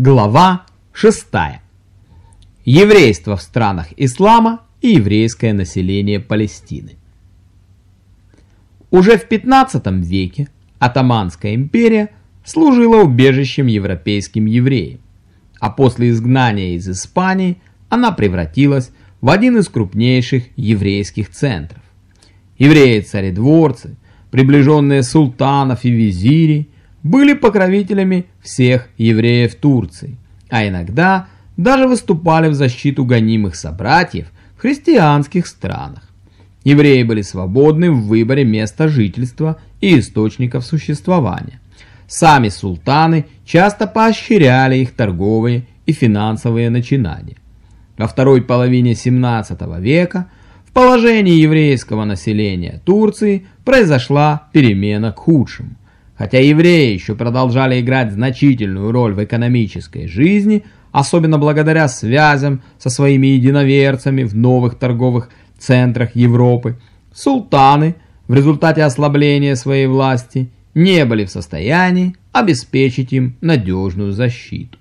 Глава 6. Еврейство в странах ислама и еврейское население Палестины. Уже в 15 веке Атаманская империя служила убежищем европейским евреям, а после изгнания из Испании она превратилась в один из крупнейших еврейских центров. Евреи-царедворцы, приближенные султанов и визирей, были покровителями всех евреев Турции, а иногда даже выступали в защиту гонимых собратьев в христианских странах. Евреи были свободны в выборе места жительства и источников существования. Сами султаны часто поощряли их торговые и финансовые начинания. Во второй половине 17 века в положении еврейского населения Турции произошла перемена к худшему. Хотя евреи еще продолжали играть значительную роль в экономической жизни, особенно благодаря связям со своими единоверцами в новых торговых центрах Европы, султаны в результате ослабления своей власти не были в состоянии обеспечить им надежную защиту.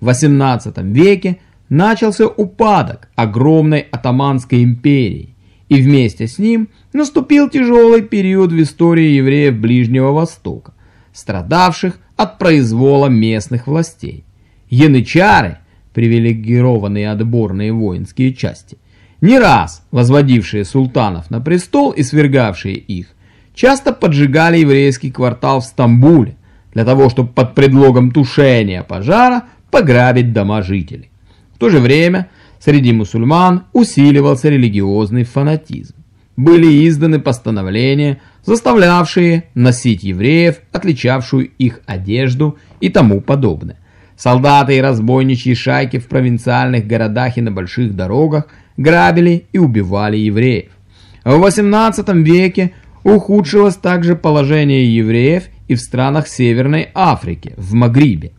В XVIII веке начался упадок огромной атаманской империи, и вместе с ним наступил тяжелый период в истории евреев Ближнего Востока, страдавших от произвола местных властей. Янычары, привилегированные отборные воинские части, не раз возводившие султанов на престол и свергавшие их, часто поджигали еврейский квартал в Стамбуле для того, чтобы под предлогом тушения пожара пограбить дома жителей. В то же время среди мусульман усиливался религиозный фанатизм. Были изданы постановления, заставлявшие носить евреев, отличавшую их одежду и тому подобное. Солдаты и разбойничьи шайки в провинциальных городах и на больших дорогах грабили и убивали евреев. В XVIII веке ухудшилось также положение евреев и в странах Северной Африки, в Магрибе.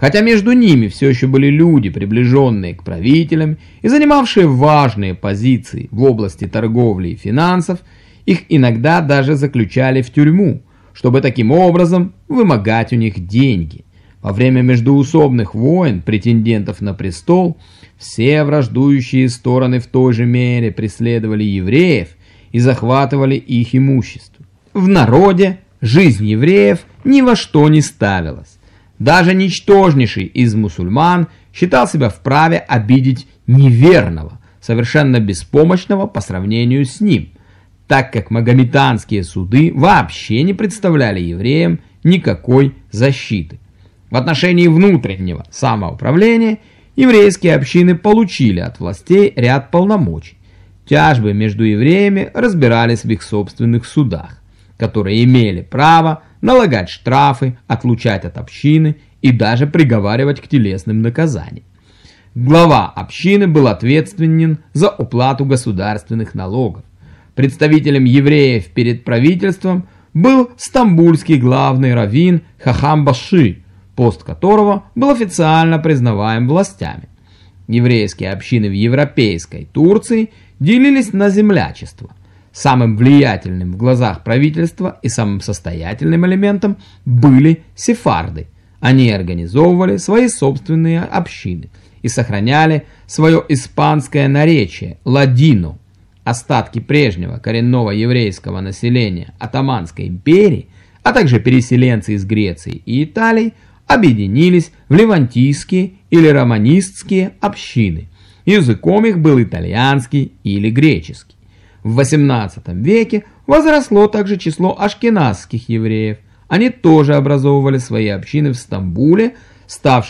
Хотя между ними все еще были люди, приближенные к правителям и занимавшие важные позиции в области торговли и финансов, их иногда даже заключали в тюрьму, чтобы таким образом вымогать у них деньги. Во время междуусобных войн претендентов на престол все враждующие стороны в той же мере преследовали евреев и захватывали их имущество. В народе жизнь евреев ни во что не ставилась. Даже ничтожнейший из мусульман считал себя вправе обидеть неверного, совершенно беспомощного по сравнению с ним, так как магометанские суды вообще не представляли евреям никакой защиты. В отношении внутреннего самоуправления еврейские общины получили от властей ряд полномочий. Тяжбы между евреями разбирались в их собственных судах, которые имели право налагать штрафы, отлучать от общины и даже приговаривать к телесным наказаниям. Глава общины был ответственен за уплату государственных налогов. Представителем евреев перед правительством был стамбульский главный раввин Хахам Баши, пост которого был официально признаваем властями. Еврейские общины в европейской Турции делились на землячество. Самым влиятельным в глазах правительства и самым состоятельным элементом были сефарды. Они организовывали свои собственные общины и сохраняли свое испанское наречие – ладину. Остатки прежнего коренного еврейского населения Атаманской империи, а также переселенцы из Греции и Италии объединились в левантийские или романистские общины. Языком их был итальянский или греческий. В XVIII веке возросло также число ашкеназских евреев. Они тоже образовывали свои общины в Стамбуле, ставшим